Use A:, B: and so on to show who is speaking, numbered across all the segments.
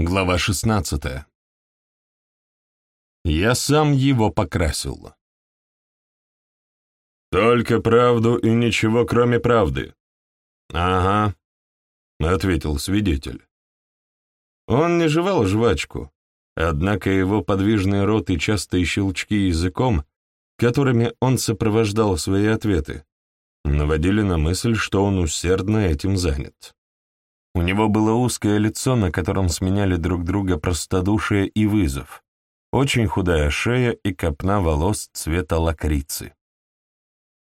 A: Глава 16. Я сам его покрасил. «Только правду и ничего, кроме правды». «Ага», — ответил свидетель. Он не жевал жвачку, однако его подвижный рот и частые щелчки языком, которыми он сопровождал свои ответы, наводили на мысль, что он усердно этим занят. У него было узкое лицо, на котором сменяли друг друга простодушие и вызов, очень худая шея и копна волос цвета лакрицы.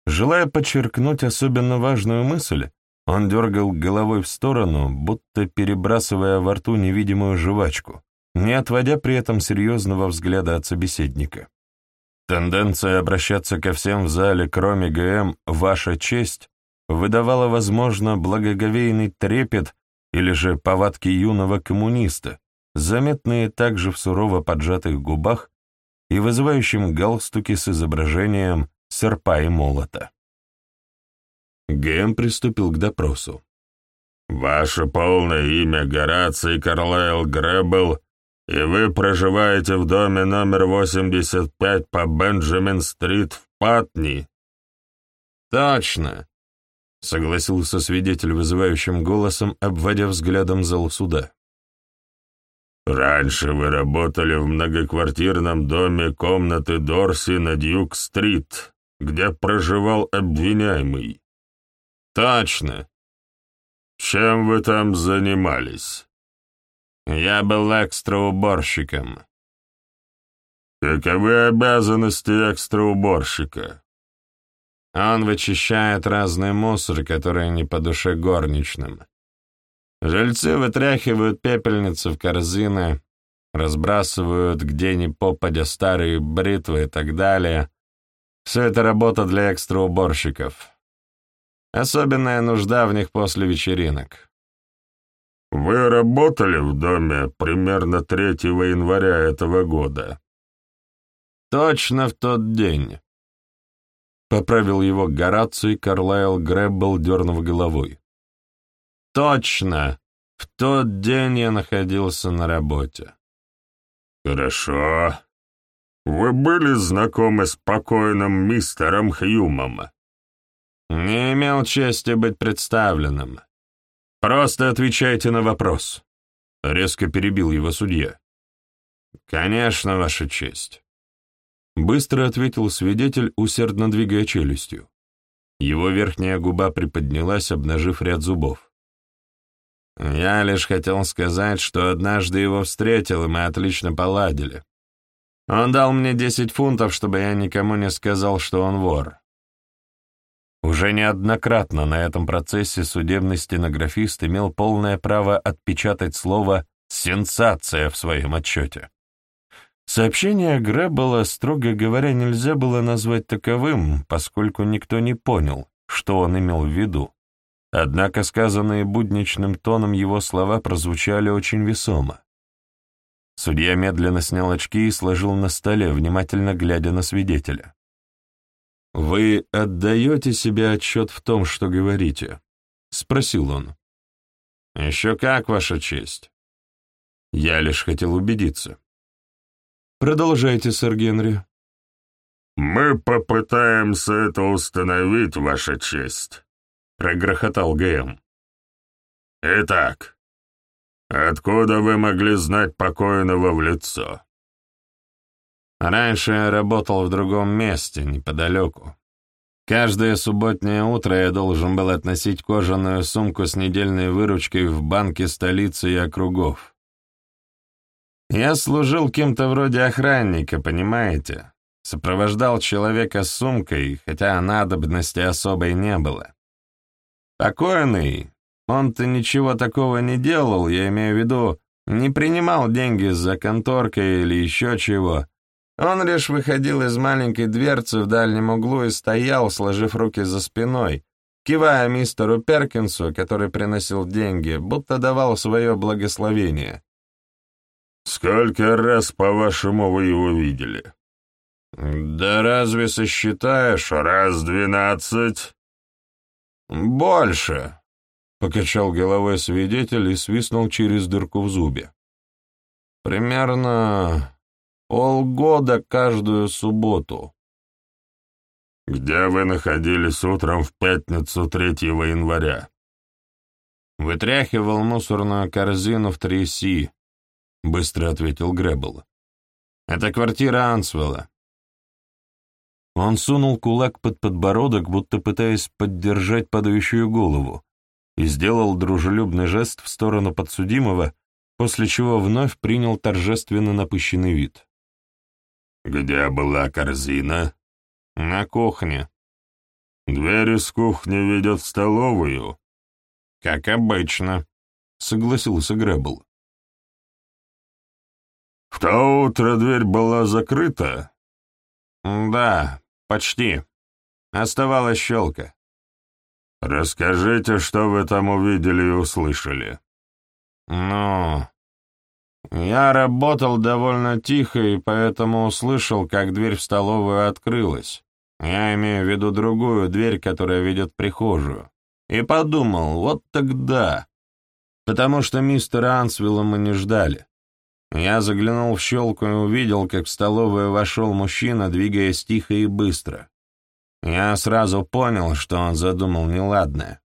A: Желая подчеркнуть особенно важную мысль, он дергал головой в сторону, будто перебрасывая во рту невидимую жвачку, не отводя при этом серьезного взгляда от собеседника. Тенденция обращаться ко всем в зале, кроме ГМ, «Ваша честь», выдавала, возможно, благоговейный трепет или же повадки юного коммуниста, заметные также в сурово поджатых губах и вызывающем галстуке с изображением серпа и молота. Гэм приступил к допросу. «Ваше полное имя Гораций Карлайл Грэббл, и вы проживаете в доме номер 85 по Бенджамин-стрит в Патни?» «Точно. — согласился свидетель вызывающим голосом, обводя взглядом зал суда. «Раньше вы работали в многоквартирном доме комнаты Дорси на Дьюк-стрит, где проживал обвиняемый». «Точно». «Чем вы там занимались?» «Я был экстрауборщиком». «Каковы обязанности экстрауборщика?» Он вычищает разный мусор, который не по душе горничным. Жильцы вытряхивают пепельницы в корзины, разбрасывают где ни попадя старые бритвы и так далее. Все это работа для экстрауборщиков. Особенная нужда в них после вечеринок. «Вы работали в доме примерно 3 января этого года?» «Точно в тот день». Поправил его Гораций Карлайл Грэббл, дернув головой. «Точно! В тот день я находился на работе». «Хорошо. Вы были знакомы с покойным мистером Хьюмом?» «Не имел чести быть представленным. Просто отвечайте на вопрос», — резко перебил его судья. «Конечно, Ваша честь. Быстро ответил свидетель, усердно двигая челюстью. Его верхняя губа приподнялась, обнажив ряд зубов. «Я лишь хотел сказать, что однажды его встретил, и мы отлично поладили. Он дал мне десять фунтов, чтобы я никому не сказал, что он вор». Уже неоднократно на этом процессе судебный стенографист имел полное право отпечатать слово «сенсация» в своем отчете. Сообщение Грэббела, строго говоря, нельзя было назвать таковым, поскольку никто не понял, что он имел в виду. Однако сказанные будничным тоном его слова прозвучали очень весомо. Судья медленно снял очки и сложил на столе, внимательно глядя на свидетеля. «Вы отдаете себе отчет в том, что говорите?» — спросил он. «Еще как, Ваша честь». Я лишь хотел убедиться. Продолжайте, сэр Генри. «Мы попытаемся это установить, Ваша честь», — прогрохотал ГМ. «Итак, откуда вы могли знать покойного в лицо?» «Раньше я работал в другом месте, неподалеку. Каждое субботнее утро я должен был относить кожаную сумку с недельной выручкой в банке столицы и округов. Я служил кем-то вроде охранника, понимаете? Сопровождал человека с сумкой, хотя надобности особой не было. Покойный, он-то ничего такого не делал, я имею в виду, не принимал деньги за конторкой или еще чего. Он лишь выходил из маленькой дверцы в дальнем углу и стоял, сложив руки за спиной, кивая мистеру Перкинсу, который приносил деньги, будто давал свое благословение. «Сколько раз, по-вашему, вы его видели?» «Да разве сосчитаешь? Раз двенадцать?» «Больше», — покачал головой свидетель и свистнул через дырку в зубе. Примерно полгода каждую субботу.
B: Где вы находились утром в пятницу 3 января?
A: Вытряхивал мусорную корзину в Тряси, быстро ответил Гребл. Это квартира Ансвелла. Он сунул кулак под подбородок, будто пытаясь поддержать падающую голову, и сделал дружелюбный жест в сторону подсудимого, после чего вновь принял торжественно напыщенный вид.
B: «Где была корзина?»
A: «На кухне».
B: «Дверь из кухни ведет в столовую?»
A: «Как обычно», — согласился Грэббл.
B: «В то утро дверь была закрыта?»
A: «Да, почти. Оставалась щелка».
B: «Расскажите, что вы там увидели и услышали».
A: «Ну, я работал довольно тихо и поэтому услышал, как дверь в столовую открылась. Я имею в виду другую дверь, которая ведет в прихожую. И подумал, вот тогда. Потому что мистера Ансвилла мы не ждали. Я заглянул в щелку и увидел, как в столовую вошел мужчина, двигаясь тихо и быстро. Я сразу понял, что он задумал неладное.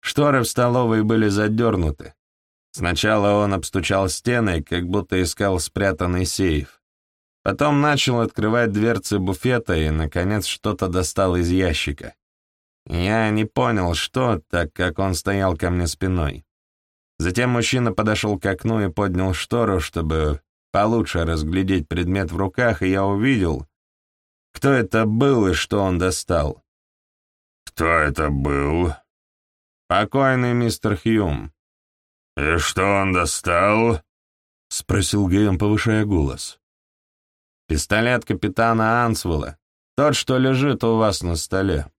A: Шторы в столовой были задернуты, Сначала он обстучал стены, как будто искал спрятанный сейф. Потом начал открывать дверцы буфета и, наконец, что-то достал из ящика. Я не понял, что, так как он стоял ко мне спиной. Затем мужчина подошел к окну и поднял штору, чтобы получше разглядеть предмет в руках, и я увидел, кто это был и что он достал.
B: «Кто это был?»
A: «Покойный мистер Хьюм».
B: «И что он достал?» — спросил Гэм, повышая голос.
A: «Пистолет капитана Ансвелла, тот, что лежит у вас на столе».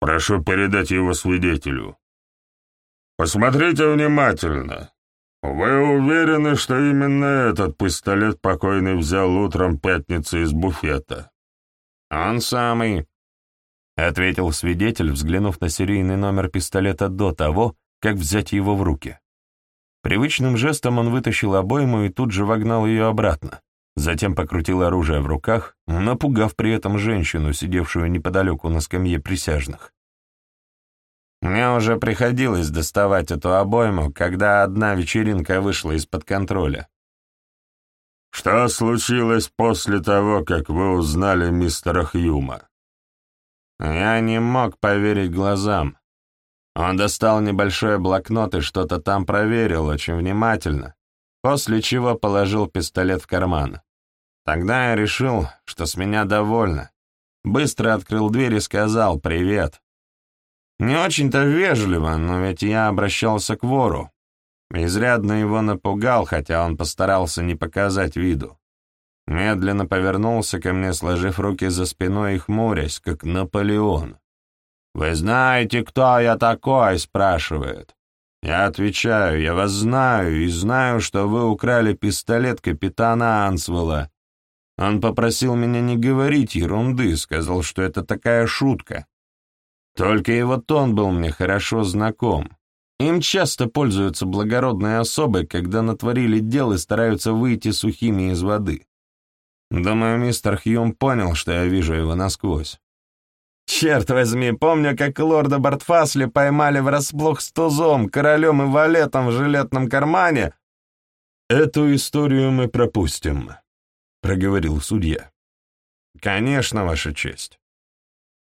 B: «Прошу передать его свидетелю». «Посмотрите внимательно. Вы уверены, что именно этот пистолет покойный взял утром пятницы из буфета?»
A: «Он самый», — ответил свидетель, взглянув на серийный номер пистолета до того, как взять его в руки. Привычным жестом он вытащил обойму и тут же вогнал ее обратно, затем покрутил оружие в руках, напугав при этом женщину, сидевшую неподалеку на скамье присяжных. Мне уже приходилось доставать эту обойму, когда одна вечеринка вышла из-под контроля.
B: «Что случилось после того, как вы узнали мистера Хьюма?»
A: Я не мог поверить глазам. Он достал небольшой блокнот и что-то там проверил очень внимательно, после чего положил пистолет в карман. Тогда я решил, что с меня довольно. Быстро открыл дверь и сказал «Привет». Не очень-то вежливо, но ведь я обращался к вору. Изрядно его напугал, хотя он постарался не показать виду. Медленно повернулся ко мне, сложив руки за спиной и хмурясь, как Наполеон. «Вы знаете, кто я такой?» — спрашивает. Я отвечаю, я вас знаю и знаю, что вы украли пистолет капитана Ансвелла. Он попросил меня не говорить ерунды, сказал, что это такая шутка. Только его тон был мне хорошо знаком. Им часто пользуются благородные особы, когда натворили дел и стараются выйти сухими из воды. Думаю, мистер Хьюм понял, что я вижу его насквозь. Черт возьми, помню, как лорда Бартфасли поймали врасплох с тузом, королем и валетом в жилетном кармане.
B: «Эту историю мы пропустим», — проговорил судья.
A: «Конечно, Ваша честь.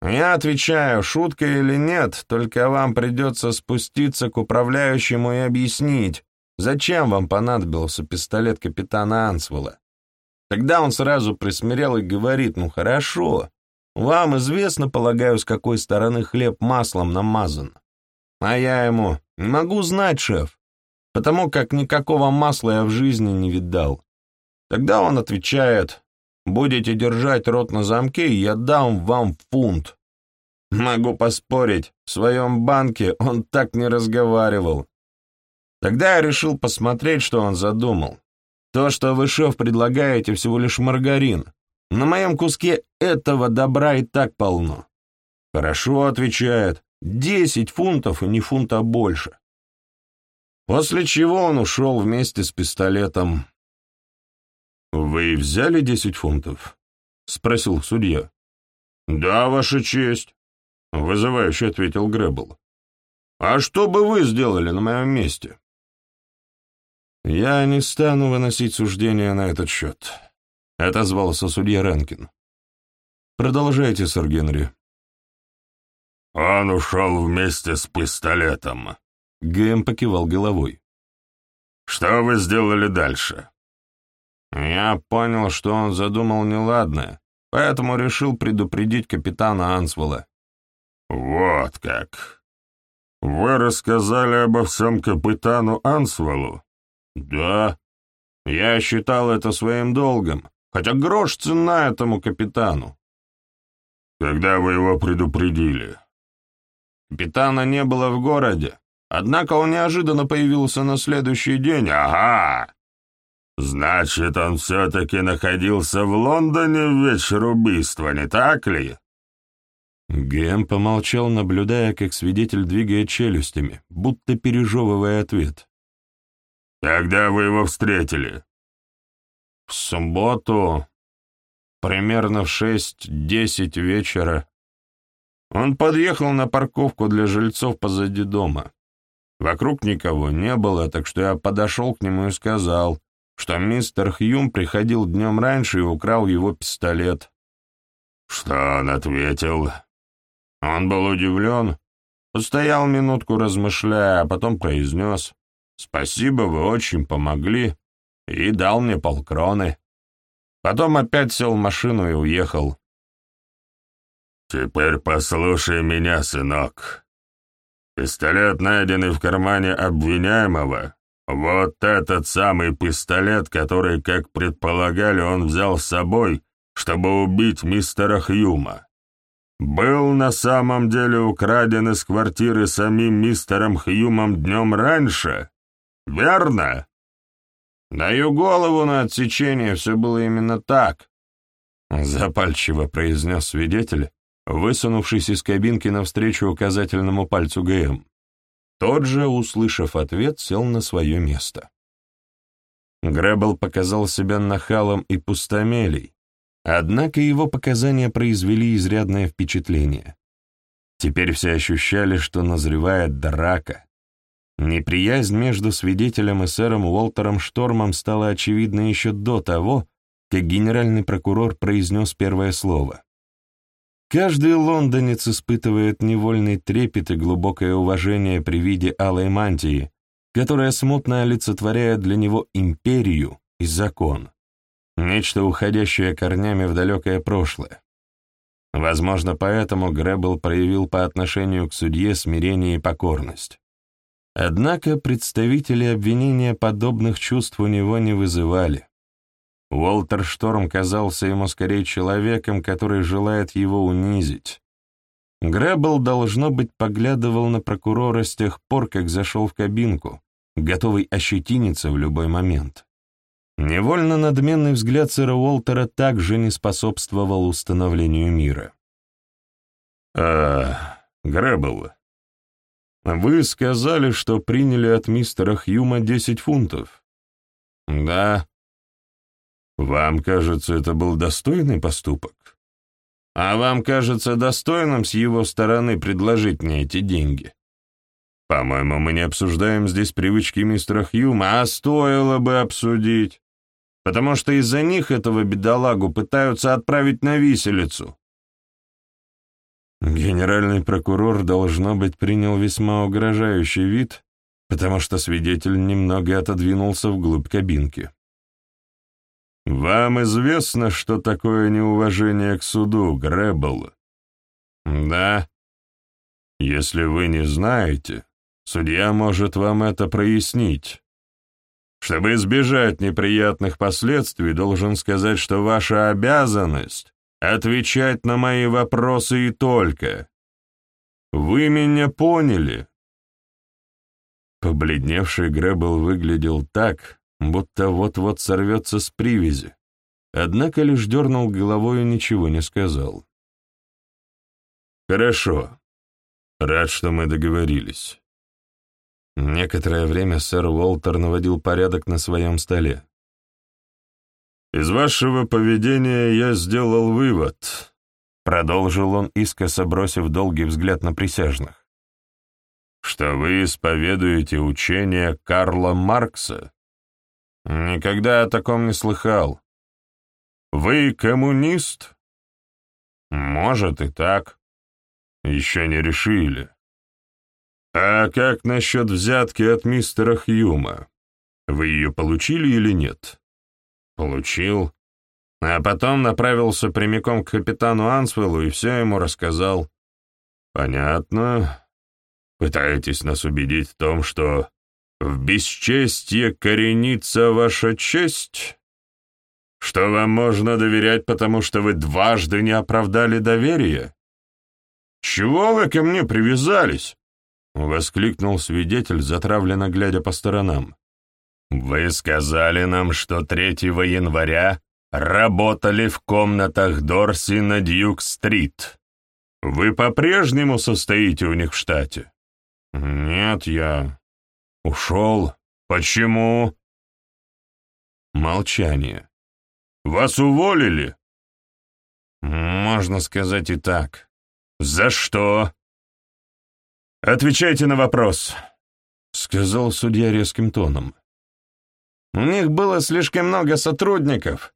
A: Я отвечаю, шутка или нет, только вам придется спуститься к управляющему и объяснить, зачем вам понадобился пистолет капитана Ансвелла. Тогда он сразу присмирел и говорит, ну хорошо, вам известно, полагаю, с какой стороны хлеб маслом намазан. А я ему, не могу знать, шеф, потому как никакого масла я в жизни не видал. Тогда он отвечает, будете держать рот на замке, я дам вам фунт. Могу поспорить, в своем банке он так не разговаривал. Тогда я решил посмотреть, что он задумал. То, что вы, шеф, предлагаете, всего лишь маргарин, на моем куске этого добра и так полно. Хорошо, отвечает, десять фунтов и не фунта больше. После чего он ушел вместе с пистолетом. «Вы взяли десять фунтов?» — спросил судья. «Да, Ваша честь», — вызывающе ответил Грэббл. «А что бы вы сделали на моем месте?» «Я не стану выносить суждения на этот счет», — отозвался судья Ренкин. «Продолжайте, сэр Генри».
B: «Он ушел вместе с пистолетом», —
A: Гэм покивал головой.
B: «Что вы сделали дальше?»
A: «Я понял, что он задумал неладное, поэтому решил предупредить капитана Ансвелла».
B: «Вот как! Вы рассказали обо всем капитану Ансвеллу?»
A: «Да. Я считал это своим долгом, хотя грош цена этому капитану».
B: «Когда вы его предупредили?»
A: Капитана не было в городе, однако он неожиданно появился на следующий день.
B: Ага! Значит, он все-таки находился в Лондоне в вечер убийства, не так ли?
A: Гэм помолчал, наблюдая, как свидетель двигает челюстями, будто пережевывая ответ.
B: «Когда вы его встретили?»
A: «В субботу, примерно в шесть-десять вечера. Он подъехал на парковку для жильцов позади дома. Вокруг никого не было, так что я подошел к нему и сказал, что мистер Хьюм приходил днем раньше и украл его пистолет.
B: Что он ответил?
A: Он был удивлен, постоял минутку размышляя, а потом произнес «Спасибо, вы очень помогли» и дал мне полкроны. Потом опять сел в машину и уехал.
B: «Теперь послушай меня, сынок. Пистолет, найденный в кармане обвиняемого, вот этот самый пистолет, который, как предполагали, он взял с собой, чтобы убить мистера Хьюма, был на самом деле украден из квартиры самим мистером Хьюмом днем раньше, верно?»
A: «Даю голову на отсечение, все было именно так», — запальчиво произнес свидетель, высунувшись из кабинки навстречу указательному пальцу ГМ. Тот же, услышав ответ, сел на свое место. Грэббл показал себя нахалом и пустомелей, однако его показания произвели изрядное впечатление. Теперь все ощущали, что назревает драка. Неприязнь между свидетелем и сэром Уолтером Штормом стала очевидна еще до того, как генеральный прокурор произнес первое слово. Каждый лондонец испытывает невольный трепет и глубокое уважение при виде алой мантии, которая смутно олицетворяет для него империю и закон, нечто уходящее корнями в далекое прошлое. Возможно, поэтому Грэббл проявил по отношению к судье смирение и покорность. Однако представители обвинения подобных чувств у него не вызывали. Уолтер Шторм казался ему скорее человеком, который желает его унизить. Грэббл, должно быть, поглядывал на прокурора с тех пор, как зашел в кабинку, готовый ощетиниться в любой момент. Невольно надменный взгляд сэра Уолтера также не способствовал установлению мира. «А, Грэббл, вы сказали, что приняли от мистера Хьюма десять фунтов?» «Да», вам кажется, это был достойный поступок? А вам кажется достойным с его стороны предложить мне эти деньги? По-моему, мы не обсуждаем здесь привычки мистера Хьюма, а стоило бы обсудить, потому что из-за них этого бедолагу пытаются отправить на виселицу. Генеральный прокурор, должно быть, принял весьма угрожающий вид, потому что свидетель немного отодвинулся вглубь кабинки. «Вам известно, что такое неуважение к суду, Грэббл?» «Да». «Если вы не знаете, судья может вам это прояснить. Чтобы избежать неприятных последствий, должен сказать, что ваша обязанность — отвечать на мои вопросы и только. Вы меня поняли?» Побледневший Грэббл выглядел так, будто вот-вот сорвется с привязи, однако лишь дернул головой и ничего не сказал. «Хорошо. Рад, что мы договорились. Некоторое время сэр Уолтер наводил порядок на своем столе.
B: «Из вашего поведения я сделал вывод», — продолжил он, искоса бросив долгий взгляд на присяжных, «что вы исповедуете учение Карла Маркса».
A: «Никогда о таком не слыхал».
B: «Вы коммунист?»
A: «Может и так».
B: «Еще не решили». «А как насчет взятки от мистера Хьюма? Вы ее получили или нет?»
A: «Получил. А потом направился прямиком к капитану Ансвеллу и все ему рассказал».
B: «Понятно. Пытаетесь нас убедить в том, что в бесчестье коренится ваша честь? Что вам можно доверять, потому что вы дважды не оправдали доверие? Чего вы ко мне привязались?» — воскликнул свидетель, затравленно глядя по сторонам. «Вы сказали нам, что 3 января работали в комнатах Дорси на Дьюк-стрит. Вы по-прежнему состоите у них в штате?»
A: «Нет, я...»
B: «Ушел? Почему?»
A: Молчание.
B: «Вас уволили?»
A: «Можно сказать и так».
B: «За что?» «Отвечайте на вопрос», — сказал судья резким тоном.
A: «У них было слишком много сотрудников,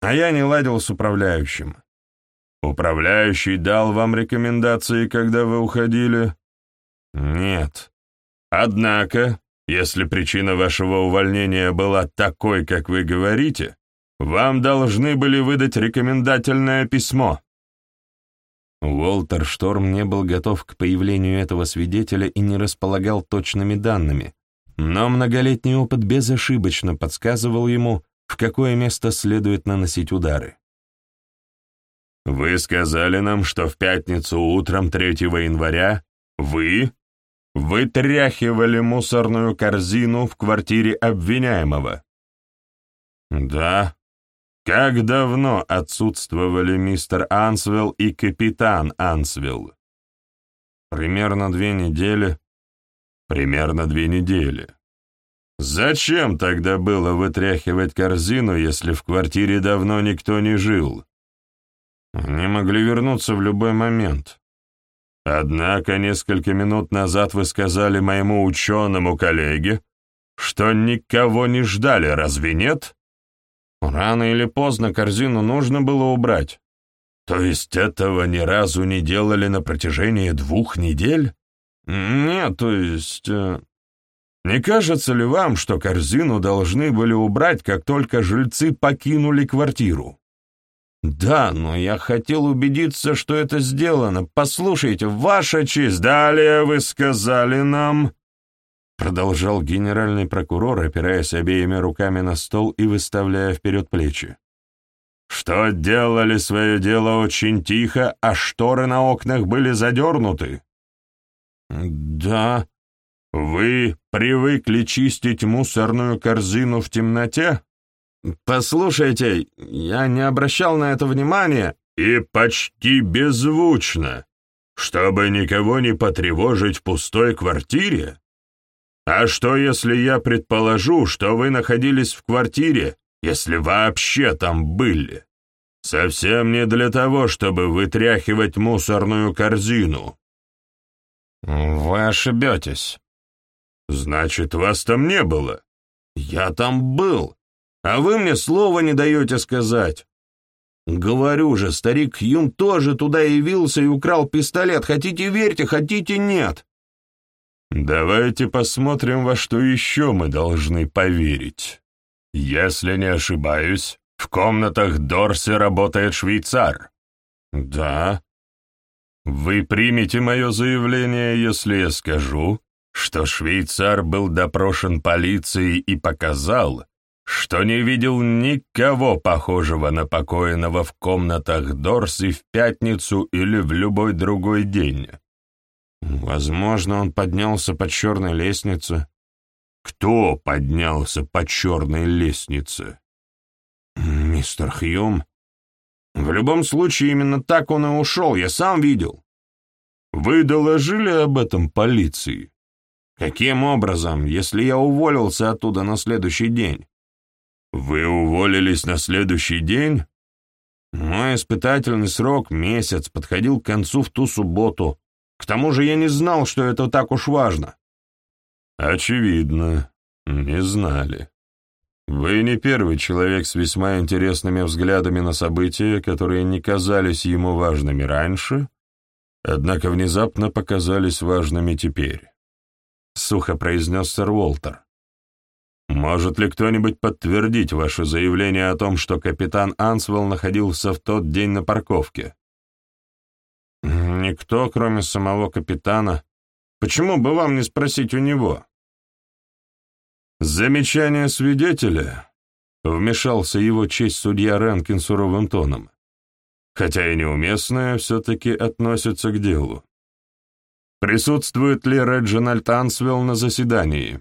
A: а я не ладил с управляющим».
B: «Управляющий дал вам рекомендации, когда вы уходили?»
A: «Нет».
B: «Однако, если причина вашего увольнения была такой, как вы говорите, вам должны были выдать рекомендательное письмо».
A: Уолтер Шторм не был готов к появлению этого свидетеля и не располагал точными данными, но многолетний опыт безошибочно подсказывал ему, в какое место следует наносить удары.
B: «Вы сказали нам, что в пятницу утром 3 января вы вытряхивали мусорную корзину в квартире обвиняемого».
A: «Да»,
B: как давно отсутствовали мистер Ансвелл и капитан Ансвелл?
A: Примерно две недели.
B: Примерно две недели. Зачем тогда было вытряхивать корзину, если в квартире давно никто не жил?
A: Они могли вернуться в любой момент.
B: Однако несколько минут назад вы сказали моему ученому коллеге, что никого не ждали, разве нет?
A: Рано или поздно корзину нужно было убрать.
B: То есть этого ни разу не делали на протяжении двух недель?
A: Нет, то есть... Э,
B: не кажется ли вам, что корзину должны были убрать, как только жильцы покинули квартиру?
A: Да, но я хотел убедиться, что это сделано. Послушайте, ваша честь,
B: далее вы сказали нам...
A: Продолжал генеральный прокурор, опираясь обеими руками на стол и выставляя вперед плечи.
B: «Что делали свое дело очень тихо, а шторы на окнах были задернуты?»
A: «Да».
B: «Вы привыкли чистить мусорную корзину в темноте?»
A: «Послушайте, я не обращал на это внимания».
B: «И почти беззвучно, чтобы никого не потревожить в пустой квартире?» А что, если я предположу, что вы находились в квартире, если вообще там были? Совсем не для того, чтобы вытряхивать мусорную корзину.
A: Вы ошибетесь.
B: Значит, вас там не было.
A: Я там был, а вы мне слова не даете сказать. Говорю же, старик Юм тоже туда явился и украл пистолет. Хотите верьте, хотите нет.
B: Давайте посмотрим, во что еще мы должны поверить. Если не ошибаюсь, в комнатах Дорси работает швейцар.
A: Да.
B: Вы примете мое заявление, если я скажу, что швейцар был допрошен полицией и показал, что не видел никого похожего на покойного в комнатах Дорси в пятницу или в любой другой день.
A: Возможно, он поднялся по черной лестнице.
B: Кто поднялся по черной лестнице?
A: Мистер Хьюм. В любом случае, именно так он и ушел, я сам видел.
B: Вы доложили об этом полиции?
A: Каким образом, если я уволился оттуда на следующий день?
B: Вы уволились на следующий день?
A: Мой испытательный срок, месяц, подходил к концу в ту субботу. К тому же я не знал, что это так уж важно.
B: Очевидно, не знали. Вы не первый человек с весьма интересными взглядами на события, которые не казались ему важными раньше, однако внезапно показались важными теперь. Сухо произнес сэр Уолтер. Может ли кто-нибудь подтвердить ваше заявление о том, что капитан Ансвелл находился в тот день на парковке?
A: Никто, кроме самого капитана. Почему бы вам не спросить у него?
B: Замечание свидетеля, вмешался его честь судья Ренкин суровым тоном, хотя и неуместное, все-таки относится к делу. Присутствует ли Реджинальд Ансвелл на заседании?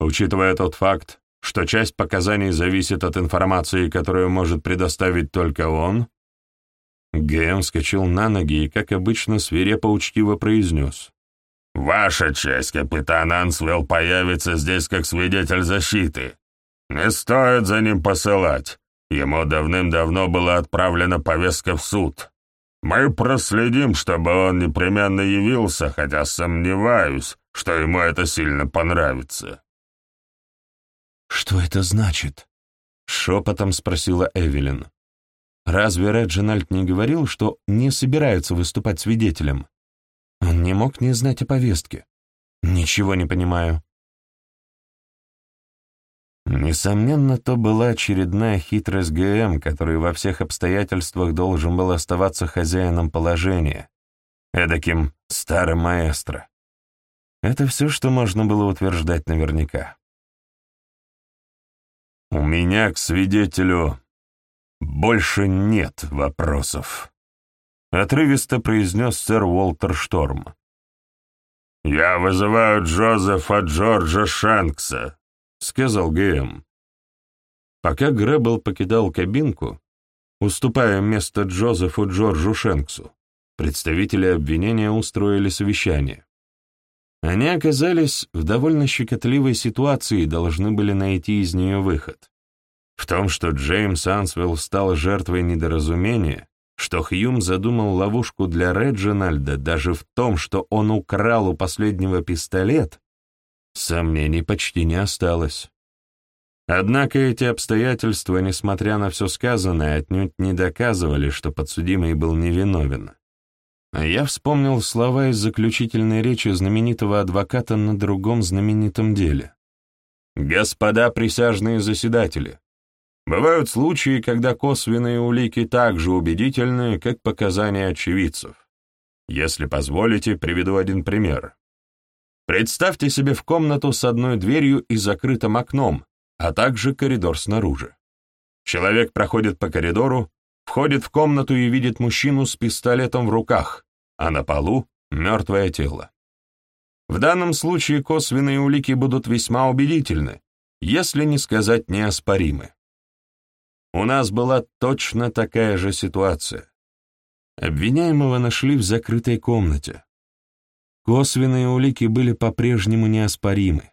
B: Учитывая тот факт, что часть показаний зависит от информации, которую может предоставить только он, Гэм вскочил на ноги и, как обычно, свирепо учтиво произнес. «Ваша честь, капитан Ансвелл появится здесь как свидетель защиты. Не стоит за ним посылать. Ему давным-давно была отправлена повестка в суд. Мы проследим, чтобы он непременно явился, хотя сомневаюсь, что ему это сильно понравится».
A: «Что это значит?» — шепотом спросила Эвелин. «Разве Реджинальд не говорил, что не собирается выступать свидетелем? Он не мог не знать о повестке. Ничего не понимаю». Несомненно, то была очередная хитрость ГМ, который во всех обстоятельствах должен был оставаться хозяином положения, эдаким старым маэстро. Это все, что можно было утверждать наверняка.
B: «У меня к свидетелю больше нет вопросов», — отрывисто произнес сэр Уолтер Шторм. «Я вызываю Джозефа Джорджа Шенкса», — сказал ГМ.
A: Пока Грэббл покидал кабинку, уступая место Джозефу Джорджу Шенксу, представители обвинения устроили совещание. Они оказались в довольно щекотливой ситуации и должны были найти из нее выход. В том, что Джеймс Ансвелл стал жертвой недоразумения, что Хьюм задумал ловушку для Реджинальда, даже в том, что он украл у последнего пистолет, сомнений почти не осталось. Однако эти обстоятельства, несмотря на все сказанное, отнюдь не доказывали, что подсудимый был невиновен. Я вспомнил слова из заключительной речи знаменитого адвоката на другом знаменитом деле. «Господа присяжные заседатели, бывают случаи, когда косвенные улики так же убедительны, как показания очевидцев. Если позволите, приведу один пример. Представьте себе в комнату с одной дверью и закрытым окном, а также коридор снаружи. Человек проходит по коридору, входит в комнату и видит мужчину с пистолетом в руках, а на полу — мертвое тело. В данном случае косвенные улики будут весьма убедительны, если не сказать неоспоримы. У нас была точно такая же ситуация. Обвиняемого нашли в закрытой комнате. Косвенные улики были по-прежнему неоспоримы.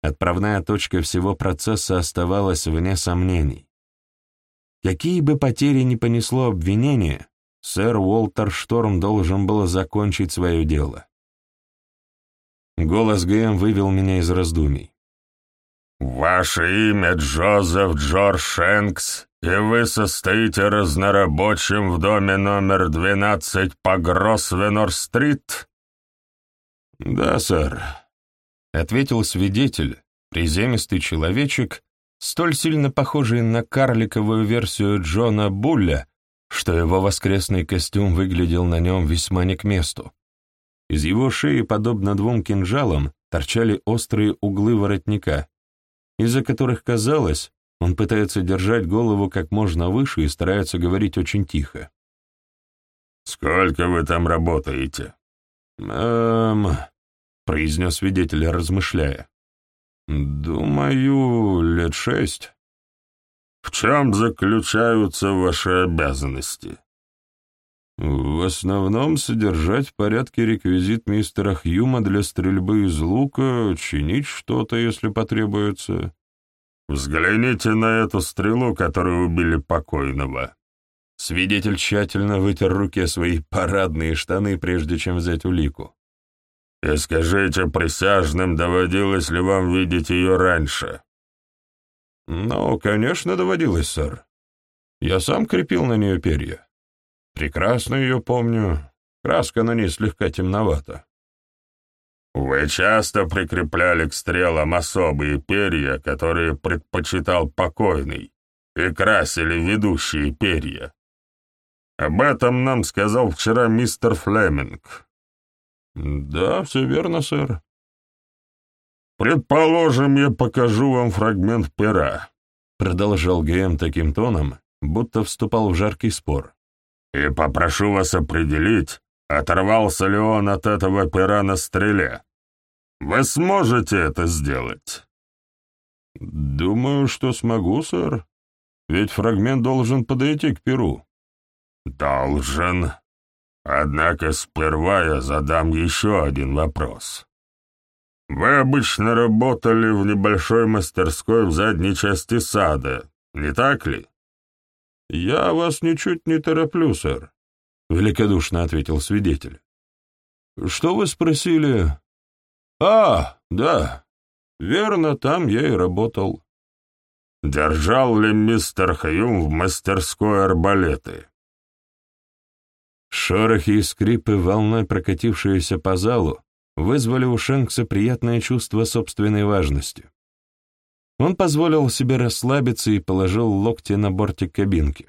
A: Отправная точка всего процесса оставалась вне сомнений. Какие бы потери ни понесло обвинение, сэр Уолтер Шторм должен был закончить свое дело. Голос ГМ вывел меня из раздумий.
B: «Ваше имя Джозеф Джордж Шенкс, и вы состоите разнорабочим в доме номер 12 по Гросвенор-стрит?»
A: «Да, сэр», — ответил свидетель, приземистый человечек, столь сильно похожий на карликовую версию Джона Булля, что его воскресный костюм выглядел на нем весьма не к месту. Из его шеи, подобно двум кинжалам, торчали острые углы воротника, из-за которых казалось, он пытается держать голову как можно выше и старается говорить очень тихо.
B: «Сколько вы там работаете?»
A: «Эм...» — произнес свидетель, размышляя. «Думаю, лет шесть».
B: «В чем заключаются ваши обязанности?»
A: В основном содержать в порядке реквизит мистера Хьюма для стрельбы из лука, чинить что-то, если потребуется.
B: Взгляните на эту стрелу, которую убили покойного.
A: Свидетель тщательно вытер руке свои парадные штаны, прежде чем взять улику.
B: И скажите присяжным, доводилось ли вам видеть ее раньше?
A: Ну, конечно, доводилось, сэр. Я сам крепил на нее перья. Прекрасно ее помню. Краска на ней слегка темновата.
B: Вы часто прикрепляли к стрелам особые перья, которые предпочитал покойный, и красили ведущие перья. Об этом нам сказал вчера мистер Флеминг.
A: Да, все верно, сэр.
B: Предположим, я покажу вам фрагмент пера,
A: продолжал ГМ таким тоном, будто вступал в жаркий спор.
B: И попрошу вас определить, оторвался ли он от этого пера на стреле. Вы сможете это сделать?
A: Думаю, что смогу, сэр. Ведь фрагмент должен подойти к перу.
B: Должен. Однако сперва я задам еще один вопрос. Вы обычно работали в небольшой мастерской в задней части сада, не так ли?
A: Я вас ничуть не тороплю, сэр, — великодушно ответил свидетель. Что вы спросили? А, да, верно, там я и работал.
B: Держал ли мистер Хьюм в мастерской арбалеты?
A: Шорохи и скрипы, волной прокатившиеся по залу, вызвали у Шенкса приятное чувство собственной важности. Он позволил себе расслабиться и положил локти на бортик кабинки.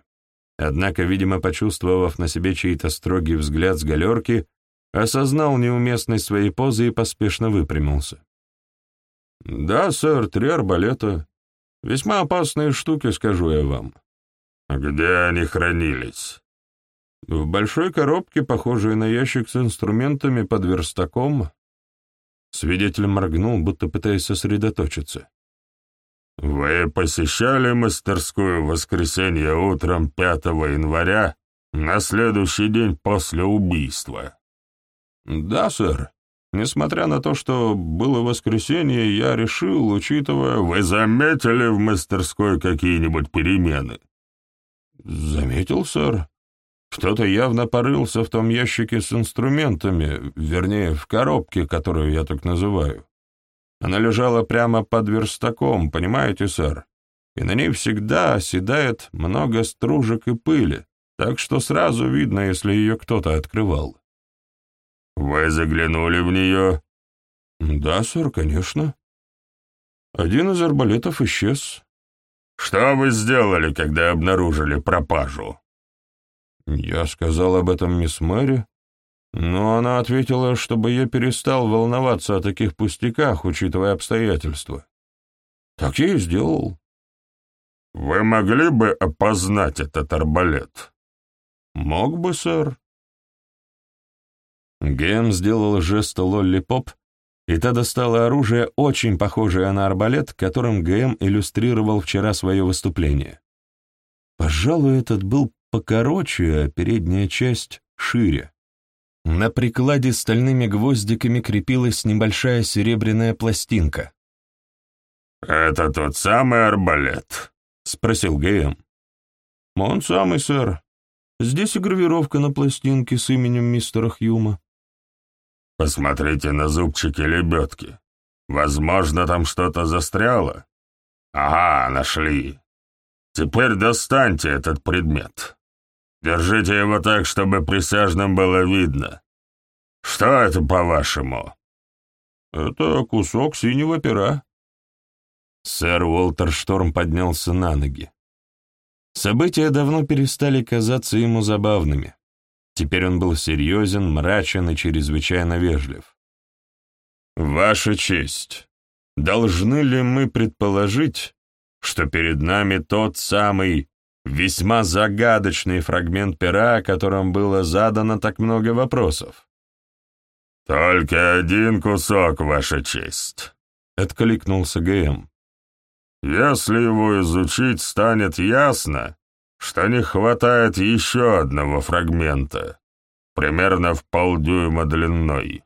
A: Однако, видимо, почувствовав на себе чей-то строгий взгляд с галерки, осознал неуместность своей позы и поспешно выпрямился. «Да, сэр, три арбалета. Весьма опасные штуки, скажу я вам».
B: «Где они хранились?»
A: В большой коробке, похожей на ящик с инструментами под верстаком, свидетель моргнул, будто пытаясь сосредоточиться.
B: «Вы посещали мастерскую в воскресенье утром 5 января, на следующий день после убийства?»
A: «Да, сэр. Несмотря на то, что было воскресенье, я решил, учитывая...»
B: «Вы заметили в мастерской какие-нибудь перемены?»
A: «Заметил, сэр. Кто-то явно порылся в том ящике с инструментами, вернее, в коробке, которую я так называю. Она лежала прямо под верстаком, понимаете, сэр? И на ней всегда оседает много стружек и пыли, так что сразу видно, если ее кто-то открывал.
B: «Вы заглянули в нее?»
A: «Да, сэр, конечно. Один из арбалетов исчез».
B: «Что вы сделали, когда обнаружили пропажу?»
A: Я сказал об этом мисс Мэри, но она ответила, чтобы я перестал волноваться о таких пустяках, учитывая обстоятельства. Так я и сделал.
B: Вы могли бы опознать этот арбалет?
A: Мог бы, сэр. Гэм сделал жест лолли-поп, и та достала оружие, очень похожее на арбалет, которым Гэм иллюстрировал вчера свое выступление. Пожалуй, этот был покороче, а передняя часть шире. На прикладе стальными гвоздиками крепилась небольшая серебряная пластинка.
B: «Это тот самый арбалет?»
A: — спросил ГМ. «Он самый, сэр. Здесь и гравировка на пластинке с именем мистера Хьюма».
B: «Посмотрите на зубчики лебедки. Возможно, там что-то застряло. Ага, нашли. Теперь достаньте этот предмет». Держите его так, чтобы присяжным было видно. Что это, по-вашему?»
A: «Это кусок синего пера». Сэр Уолтер Шторм поднялся на ноги. События давно перестали казаться ему забавными. Теперь он был серьезен, мрачен и чрезвычайно вежлив. «Ваша честь, должны ли мы предположить, что перед нами тот самый Весьма загадочный фрагмент пера, о котором было задано так много вопросов.
B: «Только один кусок, Ваша честь», — откликнулся ГМ. «Если его изучить, станет ясно, что не хватает еще одного фрагмента, примерно в полдюйма длиной.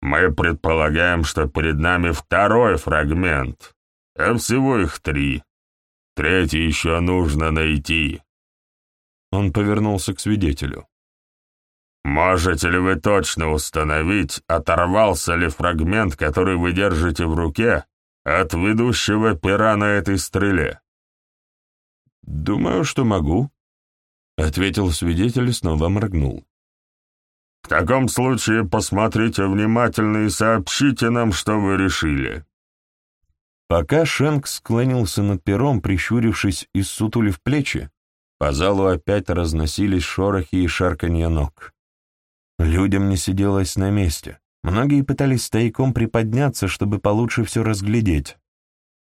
B: Мы предполагаем, что перед нами второй фрагмент, а всего их три. Третий еще нужно найти.
A: Он повернулся к свидетелю.
B: «Можете ли вы точно установить, оторвался ли фрагмент, который вы держите в руке, от ведущего пера на этой стреле?»
A: «Думаю, что могу», — ответил свидетель и снова моргнул.
B: «В таком случае посмотрите внимательно и сообщите нам, что вы решили».
A: Пока Шенк склонился над пером, прищурившись и сутулив плечи, по залу опять разносились шорохи и шарканье ног. Людям не сиделось на месте. Многие пытались тайком приподняться, чтобы получше все разглядеть.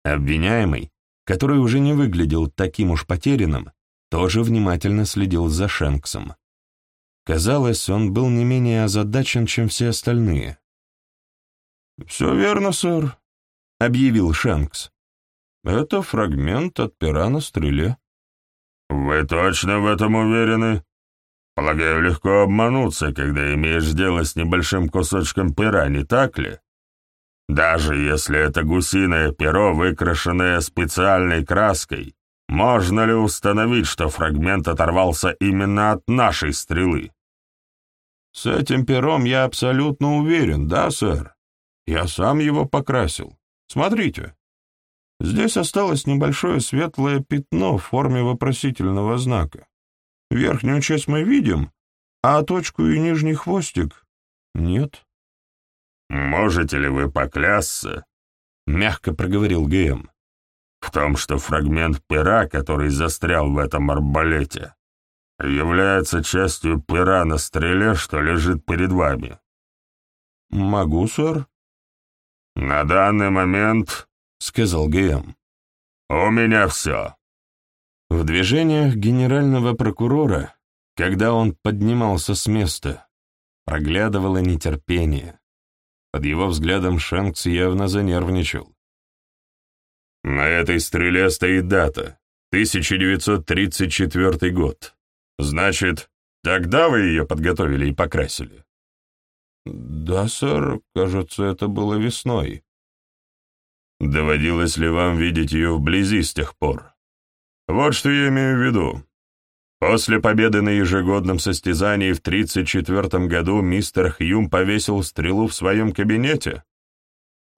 A: Обвиняемый, который уже не выглядел таким уж потерянным, тоже внимательно следил за Шенксом. Казалось, он был не менее озадачен, чем все остальные. «Все верно, сэр», — объявил Шенкс. «Это фрагмент от пера на стреле».
B: «Вы точно в этом уверены?» Полагаю, легко обмануться, когда имеешь дело с небольшим кусочком пера, не так ли? Даже если это гусиное перо, выкрашенное специальной краской, можно ли установить, что фрагмент оторвался именно от нашей стрелы?
A: С этим пером я абсолютно уверен, да, сэр? Я сам его покрасил. Смотрите. Здесь осталось небольшое светлое пятно в форме вопросительного знака. Верхнюю часть мы видим, а точку и нижний хвостик — нет.
B: «Можете ли вы поклясться?» — мягко проговорил ГМ. «В том, что фрагмент пера, который застрял в этом арбалете, является частью пера на стреле, что лежит перед вами».
A: «Могу, сэр».
B: «На данный момент», — сказал ГМ, — «у меня все».
A: В движениях генерального прокурора, когда он поднимался с места, проглядывало нетерпение. Под его взглядом Шенкс явно занервничал.
B: «На этой стреле стоит дата. 1934 год. Значит, тогда вы ее подготовили и покрасили?»
A: «Да, сэр, кажется, это было весной».
B: «Доводилось ли вам видеть ее вблизи с тех пор?» Вот что я имею в виду. После победы на ежегодном состязании в 1934 году мистер Хьюм повесил стрелу в своем кабинете?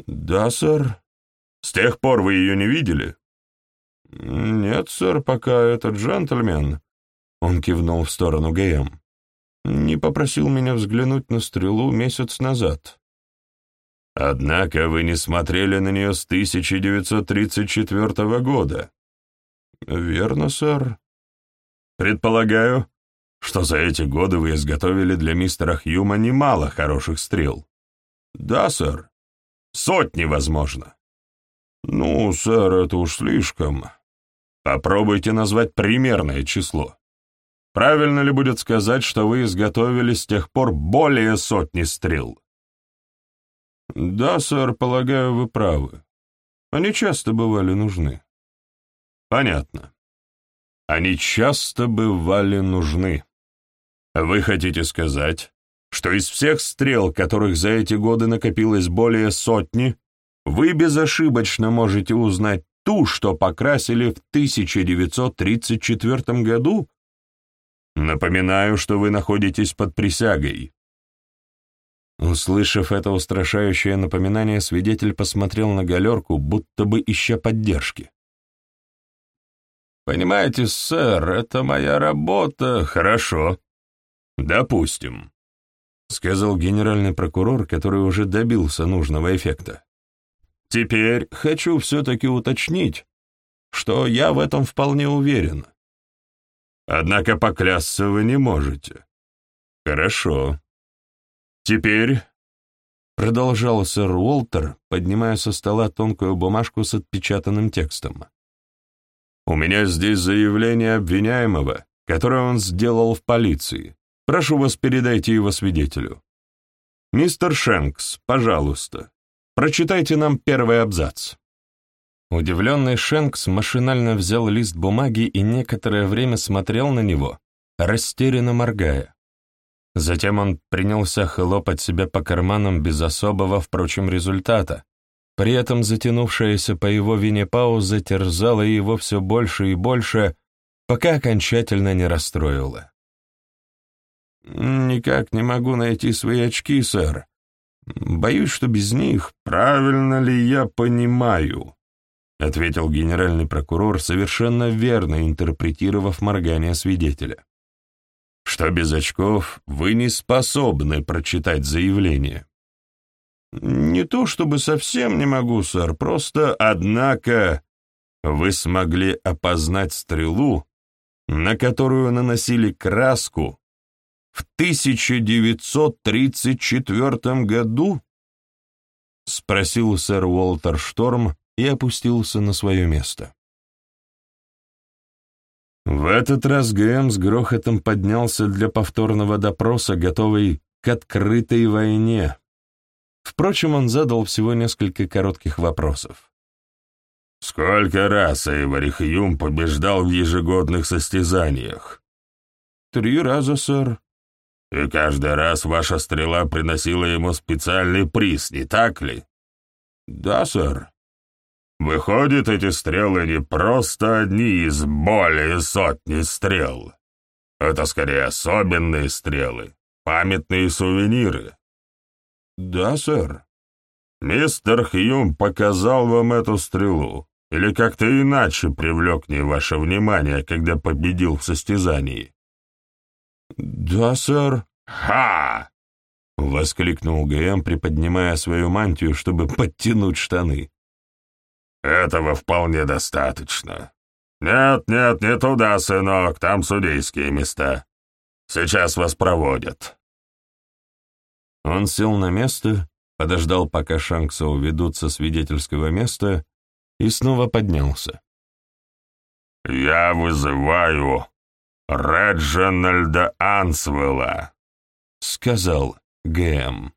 A: Да, сэр.
B: С тех пор вы ее не видели?
A: Нет, сэр, пока этот джентльмен, он кивнул в сторону ГМ, не попросил меня взглянуть на стрелу месяц назад.
B: Однако вы не смотрели на нее с 1934 года.
A: «Верно, сэр».
B: «Предполагаю, что за эти годы вы изготовили для мистера Хьюма немало хороших стрел».
A: «Да, сэр».
B: «Сотни, возможно».
A: «Ну, сэр, это уж слишком.
B: Попробуйте назвать примерное число. Правильно ли будет сказать, что вы изготовили с тех пор более сотни стрел?»
A: «Да, сэр, полагаю, вы правы. Они часто бывали нужны».
B: Понятно. Они часто бывали нужны. Вы хотите сказать, что из всех стрел, которых за эти годы накопилось более сотни, вы безошибочно можете узнать ту, что покрасили в 1934 году? Напоминаю, что вы находитесь под присягой.
A: Услышав это устрашающее напоминание, свидетель посмотрел на галерку, будто бы ища поддержки.
B: Понимаете, сэр, это моя работа. Хорошо. Допустим, сказал генеральный прокурор, который уже добился нужного эффекта. Теперь хочу все-таки уточнить, что я в этом вполне уверен. Однако поклясться вы не можете. Хорошо. Теперь, продолжал сэр Уолтер, поднимая со стола тонкую бумажку с отпечатанным текстом. У меня здесь заявление обвиняемого, которое он сделал в полиции. Прошу вас, передайте его свидетелю. Мистер Шенкс, пожалуйста, прочитайте нам первый абзац.
A: Удивленный Шенкс машинально взял лист бумаги и некоторое время смотрел на него, растерянно моргая. Затем он принялся хлопать себя по карманам без особого, впрочем, результата. При этом затянувшаяся по его вине пауза терзала его все больше и больше, пока окончательно не расстроила. «Никак не могу найти свои очки, сэр. Боюсь, что без них правильно ли я понимаю?» — ответил генеральный прокурор, совершенно верно интерпретировав моргание свидетеля. «Что без очков вы не способны прочитать заявление». «Не то чтобы совсем не могу, сэр, просто, однако, вы смогли опознать стрелу, на которую наносили краску в 1934 году?» — спросил сэр Уолтер Шторм и опустился на свое место. В этот раз ГМ с грохотом поднялся для повторного допроса, готовый к открытой войне. Впрочем, он задал всего несколько коротких вопросов.
B: «Сколько раз Эйвори Хьюм побеждал в ежегодных состязаниях?»
A: «Три раза, сэр».
B: «И каждый раз ваша стрела приносила ему специальный приз, не так ли?»
A: «Да, сэр».
B: Выходит, эти стрелы не просто одни из более сотни стрел. Это скорее особенные стрелы, памятные сувениры.
A: Да, сэр.
B: Мистер Хьюм показал вам эту стрелу, или как-то иначе привлек к ней ваше внимание, когда победил в состязании?
A: Да, сэр.
B: Ха!
A: — воскликнул ГМ, приподнимая свою мантию, чтобы подтянуть штаны.
B: Этого вполне достаточно. Нет, нет, не туда, сынок, там судейские места. Сейчас вас проводят.
A: Он сел на место, подождал, пока Шанкса уведут со свидетельского места, и снова поднялся.
B: «Я вызываю Реджинальда Ансвелла», —
A: сказал ГМ.